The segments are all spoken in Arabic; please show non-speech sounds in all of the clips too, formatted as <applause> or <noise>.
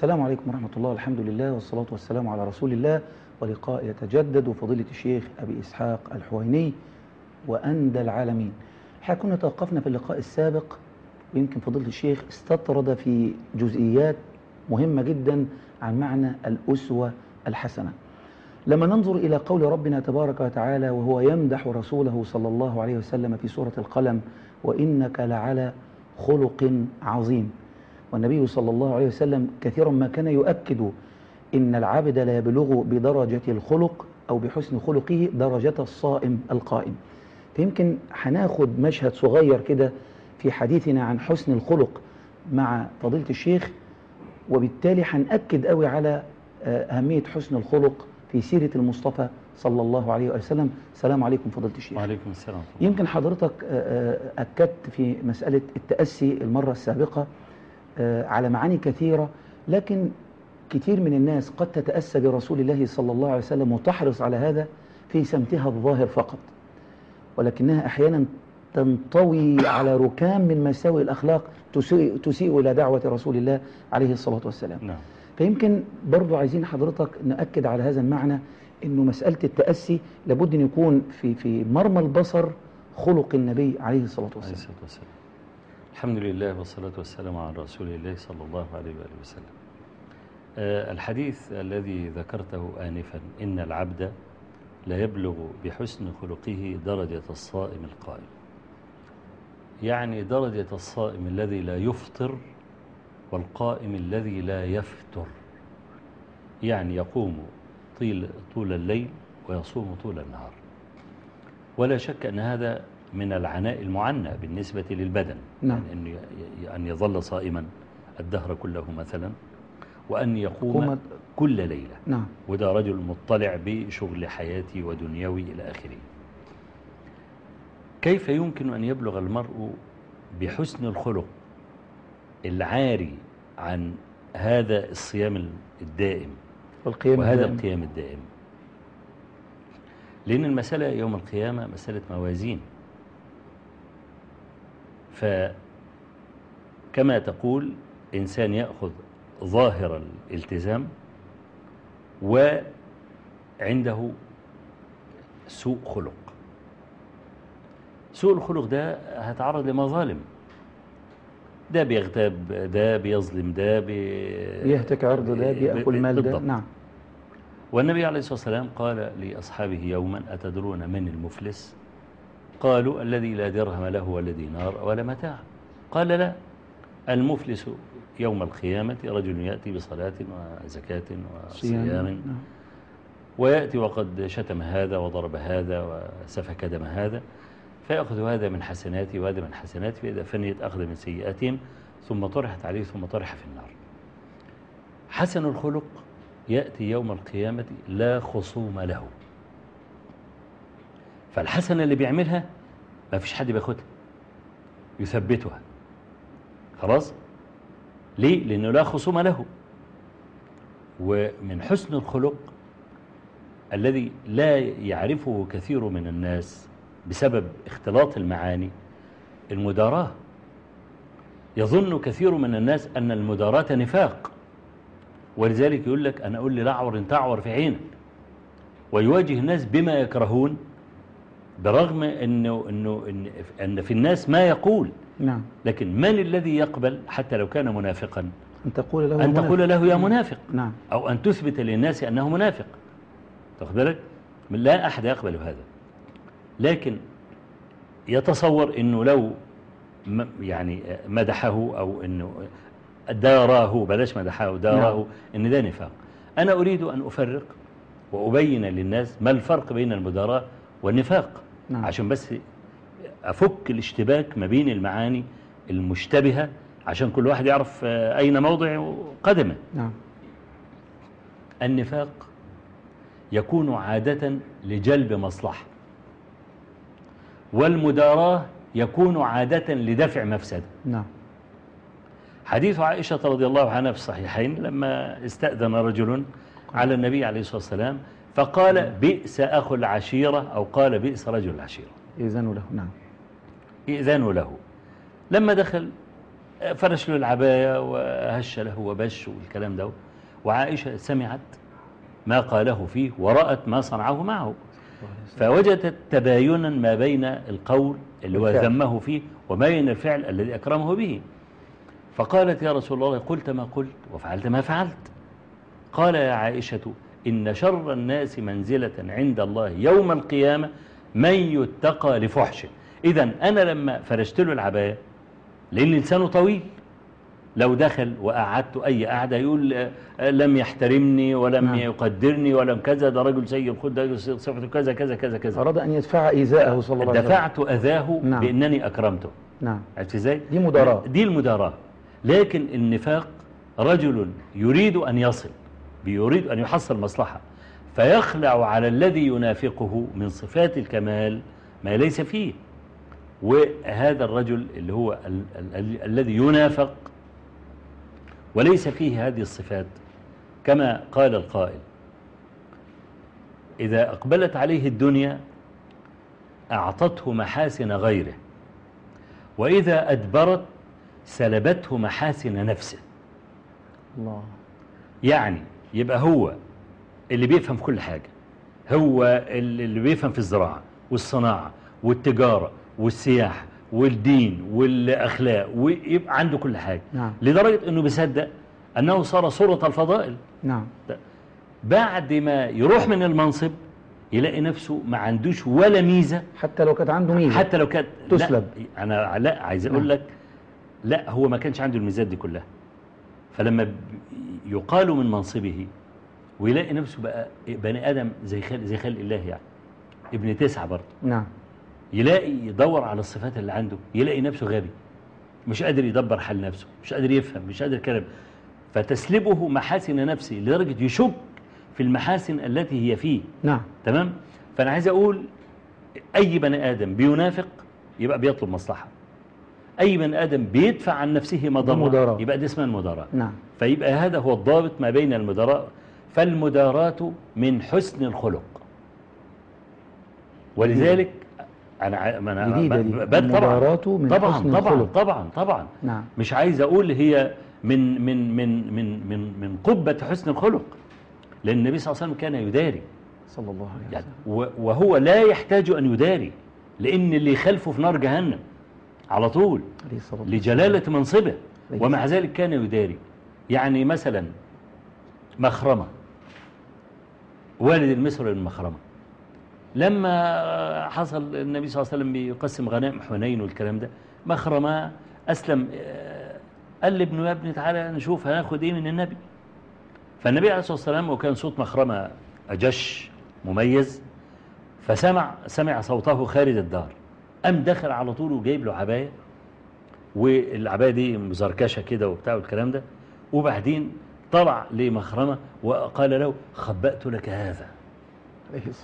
السلام عليكم ورحمة الله والحمد لله والصلاة والسلام على رسول الله ولقاء يتجدد فضيلة الشيخ أبي إسحاق الحويني وأندى العالمين. إحنا كنا توقفنا في اللقاء السابق ويمكن فضيلة الشيخ استطرد في جزئيات مهمة جدا عن معنى الأسوة الحسنة. لما ننظر إلى قول ربنا تبارك وتعالى وهو يمدح رسوله صلى الله عليه وسلم في سورة القلم وإنك لعلى خلق عظيم. والنبي صلى الله عليه وسلم كثيرا ما كان يؤكد إن العبد لا يبلغ بدرجة الخلق أو بحسن خلقه درجة الصائم القائم. فيمكن هناخد مشهد صغير كده في حديثنا عن حسن الخلق مع فضيلة الشيخ وبالتالي هنأكد قوي على أهمية حسن الخلق في سيرة المصطفى صلى الله عليه وسلم. السلام عليكم فضيلة الشيخ. وعليكم السلام يمكن حضرتك أكدت في مسألة التأسي المرة السابقة على معاني كثيرة لكن كثير من الناس قد تتأسى برسول الله صلى الله عليه وسلم وتحرص على هذا في سمتها الظاهر فقط. ولكنها أحيانا تنطوي على ركام من مساوئ الأخلاق تسيء, تسيء إلى دعوة رسول الله عليه الصلاة والسلام. نعم. فيمكن برضو عايزين حضرتك نأكد على هذا المعنى أنه مسألة التأسي لابد أن يكون في, في مرمى البصر خلق النبي عليه الصلاة عليه والسلام الصلاة والسلام. الحمد لله والصلاة والسلام على رسول الله صلى الله عليه وآله وسلم. آه، الحديث الذي ذكرته آنفا إن العبد لا يبلغ بحسن خلقه درجة الصائم القائم يعني درجة الصائم الذي لا يفطر والقائم الذي لا يفتر يعني يقوم طيل طول الليل ويصوم طول النهار. ولا شك أن هذا من العناء المعنى بالنسبة للبدن. نعم. يعني أن يظل صائما الدهر كله مثلا وأن يقوم قوم- كل ليلة. نعم. وده رجل مطلع بشغل حياتي ودنيوي إلى آخره. كيف يمكن أن يبلغ المرء بحسن الخلق العاري عن هذا الصيام الدائم؟ والقيام وهذا الدائم. القيام الدائم. لأن المسألة يوم القيامة مسألة موازين. فكما تقول إنسان يأخذ ظاهر الالتزام وعنده سوء خلق. سوء الخلق ده هتعرض لمظالم. ده بيغتاب ده بيظلم ده بي... بيهتك عرض ده بيأكل مال ده بالضبط. نعم. والنبي عليه الصلاة والسلام قال لأصحابه يوما أتدرون من المفلس؟ قالوا الذي لا درهم له ولا دينار ولا متاع. قال لا المفلس يوم القيامة رجل يأتي بصلاة وزكاة صيام. وصيام. نعم. ويأتي وقد شتم هذا وضرب هذا وسفك دم هذا فيأخذ هذا من حسناته وهذا من حسناته فإذا فنيت أخذ من سيئاتهم ثم طرحت عليه ثم طرح في النار. حسن الخلق يأتي يوم القيامة لا خصوم له. فالحسنة اللي بيعملها ما فيش حد بياخدها يثبتها. خلاص؟ ليه؟ لأنه لا خصوم له. ومن حسن الخلق الذي لا يعرفه كثير من الناس بسبب اختلاط المعاني المداراة. يظن كثير من الناس أن المداراة نفاق. ولذلك يقول لك أنا أقول لي إن تعور في عينك. ويواجه الناس بما يكرهون برغم أنه, إنه إن, أن في الناس ما يقول. نعم. لكن من الذي يقبل حتى لو كان منافقا؟ أن تقول له أن منافق. تقول له يا منافق. نعم. أو أن تثبت للناس أنه منافق. تاخد بالك؟ لا أحد يقبل هذا. لكن يتصور أنه لو يعني مدحه أو أنه داراه بلاش مدحه داراه نعم. أن ده نفاق. أنا أريد أن أفرق وأبين للناس ما الفرق بين المداراة والنفاق. نعم. عشان بس أفك الاشتباك ما بين المعاني المشتبهة عشان كل واحد يعرف آه، أين موضع قدمه. نعم. النفاق يكون عادة لجلب مصلحة والمداراة يكون عادة لدفع مفسدة. نعم. حديث عائشة رضي الله عنها في الصحيحين لما استأذن رجل على النبي عليه الصلاة والسلام فقال بئس أخو العشيرة أو قال بئس رجل العشيرة. إذن له نعم. إذن له. لما دخل فرش له العباية وهش له وبش والكلام ده وعائشة سمعت ما قاله فيه ورأت ما صنعه معه. فوجدت تباينا ما بين القول اللي هو. ذمه فيه وما بين الفعل الذي أكرمه به. فقالت يا رسول الله قلت ما قلت وفعلت ما فعلت. قال يا عائشة إن شر الناس منزلة عند الله يوم القيامة من يتقى لفحشه إذا أنا لما فرشت له العباية لأن لسانه طويل لو دخل وقعدت أي قعدة يقول آه، لم يحترمني ولم نعم. يقدرني ولم كذا ده رجل سيء الخلق ده صفته كذا كذا كذا كذا أراد أن يدفع إيذاءه صلى الله عليه وسلم دفعت أذاه نعم. بأنني أكرمته نعم عرفت إزاي؟ دي مداراة. دي المداراة لكن النفاق رجل يريد أن يصل بيريد أن يحصل مصلحة فيخلع على الذي ينافقه من صفات الكمال ما ليس فيه. وهذا الرجل اللي هو ال ال ال الذي ينافق وليس فيه هذه الصفات كما قال القائل إذا أقبلت عليه الدنيا أعطته محاسن غيره وإذا أدبرت سلبته محاسن نفسه. الله. يعني يبقى هو اللي بيفهم في كل حاجة. هو اللي بيفهم في الزراعة والصناعة والتجارة والسياحة والدين والأخلاق ويبقى عنده كل حاجة. نعم. لدرجة أنه بيصدق أنه صار صورة الفضائل. نعم. بعد ما يروح من المنصب يلاقي نفسه ما عندوش ولا ميزة. حتى لو كانت عنده ميزة. حتى لو كانت تسلب. لا أنا لا عايز أقول نعم. لك لا هو ما كانش عنده الميزات دي كلها. فلما يقال من منصبه ويلاقي نفسه بقى بني آدم زي خلق زي خلق الله يعني ابن تسعة برضه. نعم. يلاقي يدور على الصفات اللي عنده يلاقي نفسه غبي مش قادر يدبر حال نفسه مش قادر يفهم مش قادر كلام فتسلبه محاسن نفسه لدرجة يشك في المحاسن التي هي فيه. نعم. تمام؟ فأنا عايز أقول أي بني آدم بينافق يبقى بيطلب مصلحة. أي بني آدم بيدفع عن نفسه مداراة. يبقى ده اسمها المداراة نعم. فيبقى هذا هو الضابط ما بين المداراة فالمداراة من حسن الخلق. ولذلك دي. ب- ب- طبعا. من طبعا حسن طبعا الخلق. طبعا طبعا. نعم. مش عايز أقول هي من من من من من من قبة حسن الخلق. لأن النبي صلى الله عليه وسلم كان يداري. صلى الله عليه يعني وسلم. و- وهو لا يحتاج أن يداري. لأن اللي خلفه في نار جهنم. على طول. لجلالة منصبه. ومع ذلك كان يداري. يعني مثلا مخرمة. والد المصر بن مخرمة لما حصل النبي صلى الله عليه وسلم بيقسم غنائم حنين والكلام ده مخرمة أسلم آه، قال لابنه يا ابني تعالى نشوف هناخد إيه من النبي؟ فالنبي عليه الصلاة والسلام وكان صوت مخرمة أجش مميز فسمع سمع صوته خارج الدار. قام دخل على طول وجايب له عباية والعباية دي مزركشة كده وبتاع والكلام ده. وبعدين طلع لمخرمة وقال له خبأت لك هذا.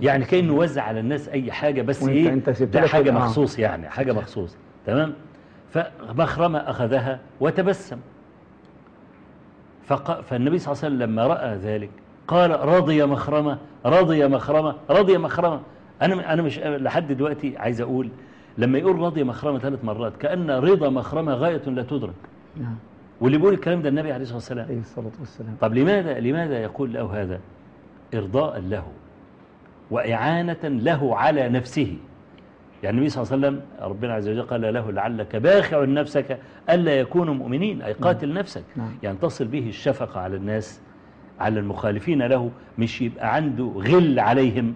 يعني. كأنه وزع على الناس أي حاجة بس إيه؟ أنت ده حاجة آه. مخصوص يعني حاجة مخصوص. تمام؟ فمخرمة أخذها وتبسم. فق... فالنبي صلى الله عليه وسلم لما رأى ذلك قال رضي مخرمة رضي مخرمة رضي مخرمة. أنا أنا مش لحد دلوقتي عايز أقول لما يقول رضي مخرمة ثلاث مرات كأن رضا مخرمة غاية لا تدرك. نعم. واللي بيقول الكلام ده النبي عليه الصلاة والسلام. عليه الصلاة والسلام. طب لماذا لماذا يقول له هذا؟ إرضاء له وإعانة له على نفسه. يعني النبي صلى الله عليه وسلم ربنا عز وجل قال له لعلك باخع نفسك ألا يكونوا مؤمنين أي قاتل نفسك. نعم. يعني تصل به الشفقة على الناس على المخالفين له مش يبقى عنده غل عليهم.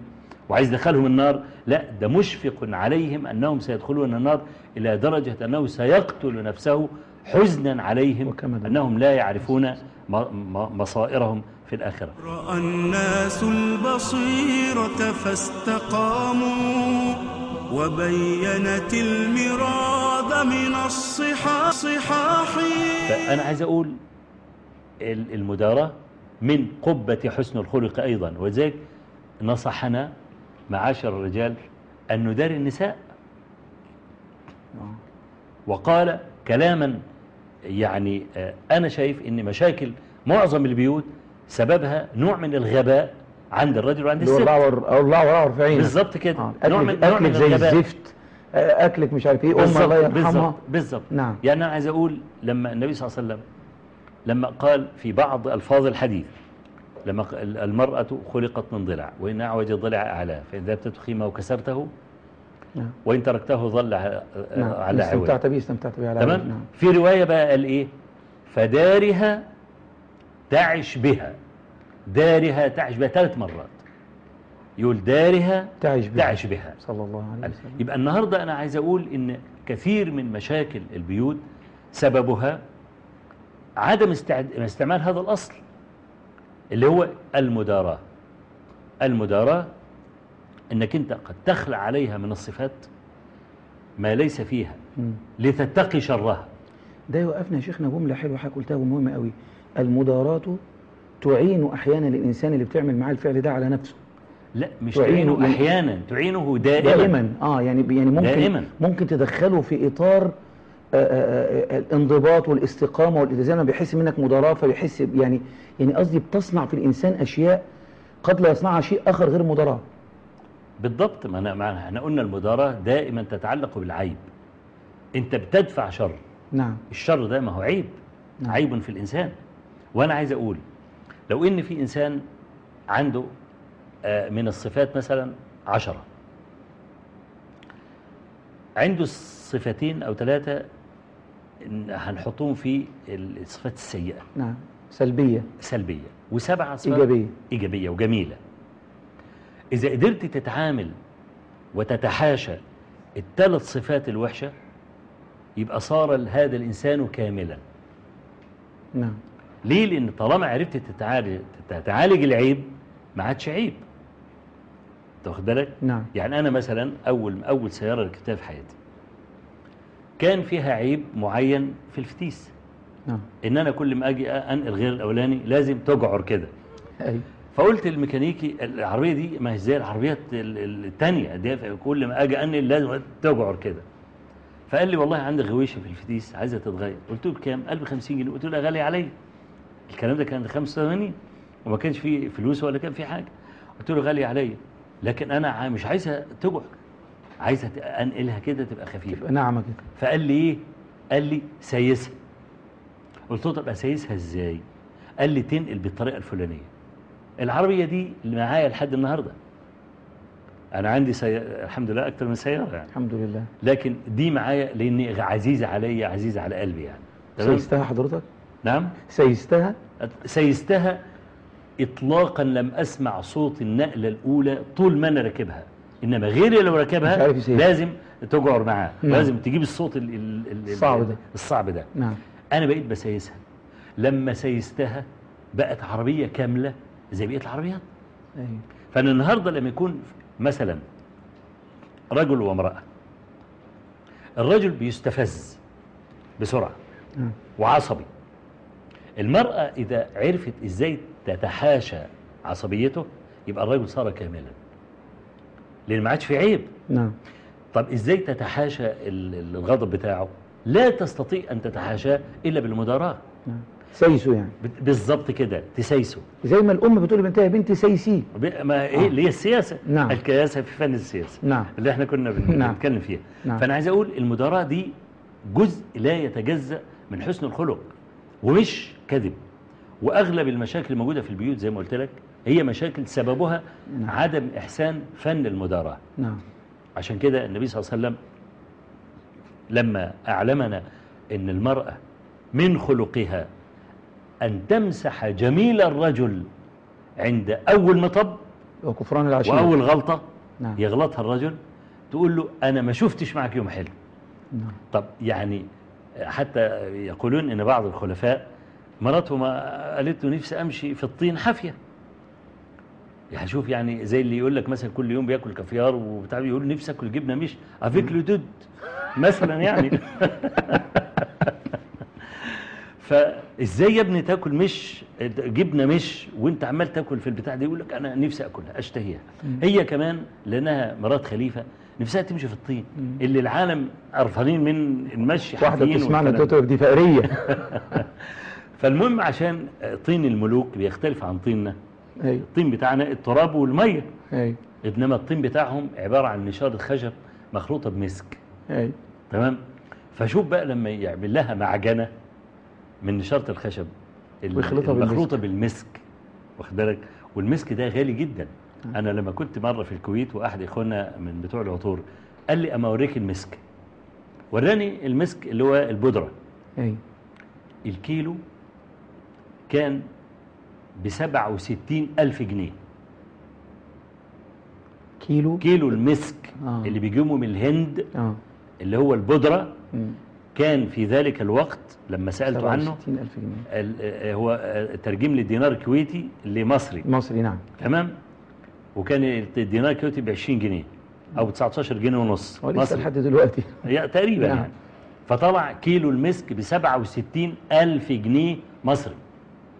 وعايز يدخلهم النار لا ده مشفق عليهم أنهم سيدخلون النار إلى درجة أنه سيقتل نفسه حزنا عليهم. أنهم لا يعرفون مصائرهم في الآخرة رأى الناس البصيرة فاستقاموا وبينت المراد من الصحاح صحاح فأنا عايز أقول ال- المداراة من قبة حسن الخلق أيضا وذلك نصحنا معاشر الرجال أن نداري النساء. وقال كلاما يعني آه، أنا شايف أن مشاكل معظم البيوت سببها نوع من الغباء عند الرجل وعند الست. الله الله في عينك. بالظبط كده. آه. نوع من, أكلك نوع من أكلك زي الغباء. الزفت. آه، أكلك مش عارف ام بالظبط الله يرحمها. بالظبط. نعم. يعني أنا عايز أقول لما النبي صلى الله عليه وسلم لما قال في بعض ألفاظ الحديث لما المرأة خلقت من ضلع وإن أعوج الضلع أعلاه فإن ذهبت خيمة وكسرته نعم. وإن تركته ظل نعم. على عوج. استمتعت به استمتعت به على. تمام؟ نعم. في رواية بقى قال إيه؟ فدارها تعش بها. دارها تعش بها ثلاث مرات. يقول دارها تعش به تعش بها. صلى الله عليه وسلم. يبقى النهاردة أنا عايز أقول إن كثير من مشاكل البيوت سببها عدم. استعمال هذا الأصل. اللي هو المداراة. المداراة إنك أنت قد تخلع عليها من الصفات ما ليس فيها. لتتقي شرها. ده يوقفنا يا شيخنا جملة حلوة حضرتك قلتها ومهمة قوي. المداراة تعين أحيانا الإنسان اللي بتعمل معاه الفعل ده على نفسه. لا مش تعينه تعينه أحيانا تعينه دائما, دائما. آه يعني يعني ممكن دائما. ممكن تدخله في إطار آه، آه، آه، الانضباط والاستقامة والالتزام بيحس منك مداراة فبيحس يعني يعني قصدي بتصنع في الإنسان أشياء قد لا يصنعها شيء آخر غير مداراة بالضبط. ما ما إحنا قلنا المداراة دائما تتعلق بالعيب. أنت بتدفع شر. نعم. الشر ده ما هو عيب. نعم. عيب في الإنسان. وأنا عايز أقول لو إن في إنسان عنده آه، من الصفات مثلا عشرة. عنده صفتين أو ثلاثة هنحطهم في الصفات السيئة. نعم. سلبية. سلبية. وسبعة صفات إيجابية. إيجابية وجميلة. إذا قدرت تتعامل وتتحاشى الثلاث صفات الوحشة يبقى صار هذا الإنسان كاملا. نعم. ليه؟ لأن طالما عرفت تتعالج, تتعالج العيب ما عادش عيب. تاخد بالك؟ نعم. يعني أنا مثلا أول أول سيارة ركبتها في حياتي. كان فيها عيب معين في الفتيس. نعم. إن أنا كل ما أجي أنقل غير الأولاني لازم تجعر كده. أي. فقلت للميكانيكي العربية دي ما هي زي العربيات ال- ال- التانية. دي كل ما أجي أنقل لازم تجعر كده. فقال لي والله عندي غويشة في الفتيس عايزة تتغير. قلت له بكام؟ قال ب 50 جنيه. قلت له غالي عليا. الكلام ده كان 85 وما كانش فيه فلوس ولا كان فيه حاجة. قلت له غالي عليا. لكن أنا ع- مش عايزها تجعر. عايزها ت- أنقلها كده تبقى خفيفة. تبقى ناعمة كده. فقال لي إيه؟ قال لي سيسها قلت له طب اسيسها إزاي؟ قال لي تنقل بالطريقة الفلانية. العربية دي اللي معايا لحد النهارده. أنا عندي سي... الحمد لله أكتر من سيارة يعني. الحمد لله. لكن دي معايا لأني عزيزة عليا عزيزة على قلبي يعني. سيستها حضرتك؟ نعم. سيستها سيستها اطلاقا لم أسمع صوت النقلة الأولى طول ما أنا راكبها. إنما غيري لو ركبها. لازم تجعر معاه نعم. لازم تجيب الصوت ال ال ال الصعب ده. الصعب ده نعم أنا بقيت بسيسها لما سيستها بقت عربية كاملة زي بقية العربيات أي. فأنا النهارده لما يكون مثلا رجل وامرأة الرجل بيستفز بسرعة نعم وعصبي المرأة إذا عرفت إزاي تتحاشى عصبيته يبقى الرجل صار كاملا لأن ما عادش في عيب. نعم. طب إزاي تتحاشى ال- ال- الغضب بتاعه؟ لا تستطيع أن تتحاشاه إلا بالمداراة. نعم. سيسو يعني. بالظبط كده. تسيسه زي ما الأم بتقول لبنتها بنتي سيسي ب- ما إيه اللي هي السياسة. نعم. الكياسة في فن السياسة. نعم. اللي إحنا كنا نعم. بنتكلم فيها. نعم. فأنا عايز أقول المداراة دي جزء لا يتجزأ من حسن الخلق ومش كذب. وأغلب المشاكل الموجودة في البيوت زي ما قلت لك هي مشاكل سببها نعم. عدم إحسان فن المداراة. نعم. عشان كده النبي صلى الله عليه وسلم لما أعلمنا أن المرأة من خلقها أن تمسح جميل الرجل عند أول مطب وكفران العشيرة وأول غلطة نعم. يغلطها الرجل تقول له أنا ما شفتش معك يوم حلو. نعم. طب يعني حتى يقولون إن بعض الخلفاء مراته ما قالت له نفسي أمشي في الطين حافية. يعني شوف يعني زي اللي يقول لك مثلا كل يوم بياكل كافيار وبتاع يقول نفسي آكل جبنة مش أفيك لو دود مثلا يعني. <laughs> فإزاي يا ابني تاكل مش جبنة مش وأنت عمال تاكل في البتاع دي؟ يقول لك أنا نفسي آكلها أشتهيها. هي كمان لأنها مرات خليفة نفسها تمشي في الطين. اللي العالم قرفانين من المشي واحدة حافيين بتسمعنا لك دي فقرية. <laughs> فالمهم عشان طين الملوك بيختلف عن طيننا أي. الطين بتاعنا التراب والمية. أي. إنما الطين بتاعهم عبارة عن نشاره خشب مخلوطة بمسك. أي. تمام؟ فشوف بقى لما يعمل لها معجنة من نشارة الخشب المخلوطة بالمسك. واخد بالك؟ والمسك ده غالي جدا. نعم. أنا لما كنت مرة في الكويت وأحد إخواننا من بتوع العطور قال لي أما أوريك المسك. وراني المسك اللي هو البودرة. أي. الكيلو كان بسبعة وستين ألف جنيه. كيلو؟ كيلو المسك آه. اللي بيجيبه من الهند آه. اللي هو البودرة. كان في ذلك الوقت لما سألت عنه 67000 جنيه. آه، هو آه، ترجم لي الدينار الكويتي لمصري. مصري نعم. تمام؟ وكان الدينار الكويتي ب 20 جنيه أو ب 19 جنيه ونص. مصري. لحد دلوقتي. يا تقريبا نعم. يعني. فطلع كيلو المسك ب 67 ألف جنيه مصري.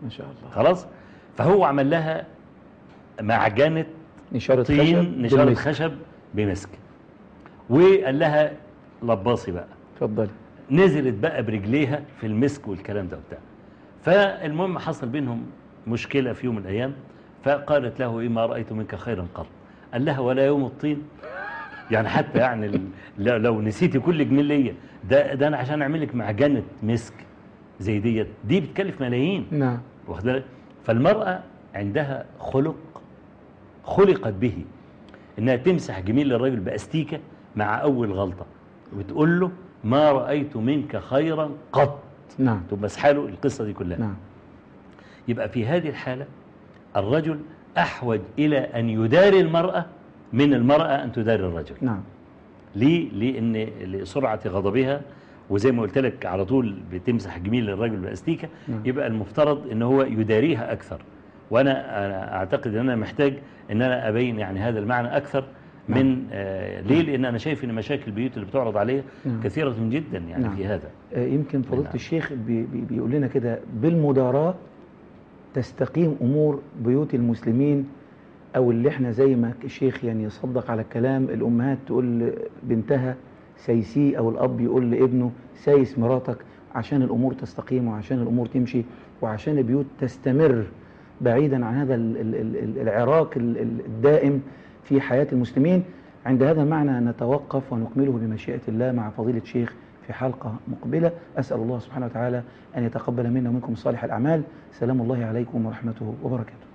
ما شاء الله. خلاص؟ فهو عمل لها معجنة نشارة طين خشب نشارة بالمسك. خشب بمسك. وقال لها لباصي بقى. اتفضلي. نزلت بقى برجليها في المسك والكلام ده وبتاع. فالمهم حصل بينهم مشكلة في يوم من الأيام فقالت له إيه ما رأيت منك خيرا قط. قال لها ولا يوم الطين. يعني حتى يعني لو- نسيتي كل جميل ليا. ده, ده أنا عشان أعمل لك معجنة مسك زي ديت. دي بتكلف ملايين. نعم. واخد بالك؟ فالمرأة عندها خلق خلقت به إنها تمسح جميل الرجل بأستيكة مع أول غلطة وتقول له ما رأيت منك خيرا قط. نعم. تبقى له القصة دي كلها. نعم. يبقى في هذه الحالة الرجل أحوج إلى أن يداري المرأة من المرأة أن تداري الرجل. نعم. ليه؟ لأن لسرعة غضبها وزي ما قلت لك على طول بتمسح جميل الرجل بالاستيكه نعم. يبقى المفترض إن هو يداريها أكثر وأنا أنا أعتقد إن أنا محتاج إن أنا أبين يعني هذا المعنى أكثر نعم. من آه ليه لأن أنا شايف إن مشاكل البيوت اللي بتعرض عليها نعم. كثيرة جدا يعني نعم. في هذا آه، يمكن فضيلة نعم. الشيخ بي بي بيقول لنا كده بالمداراة تستقيم أمور بيوت المسلمين أو اللي إحنا زي ما الشيخ يعني يصدق على الكلام الأمهات تقول لبنتها سايسي أو الأب يقول لابنه سايس مراتك عشان الأمور تستقيم وعشان الأمور تمشي وعشان البيوت تستمر بعيدا عن هذا ال- ال- ال- العراك ال- ال- الدائم في حياة المسلمين. عند هذا المعنى نتوقف ونكمله بمشيئة الله مع فضيلة شيخ في حلقة مقبلة. أسأل الله سبحانه وتعالى أن يتقبل منا ومنكم صالح الأعمال. سلام الله عليكم ورحمته وبركاته.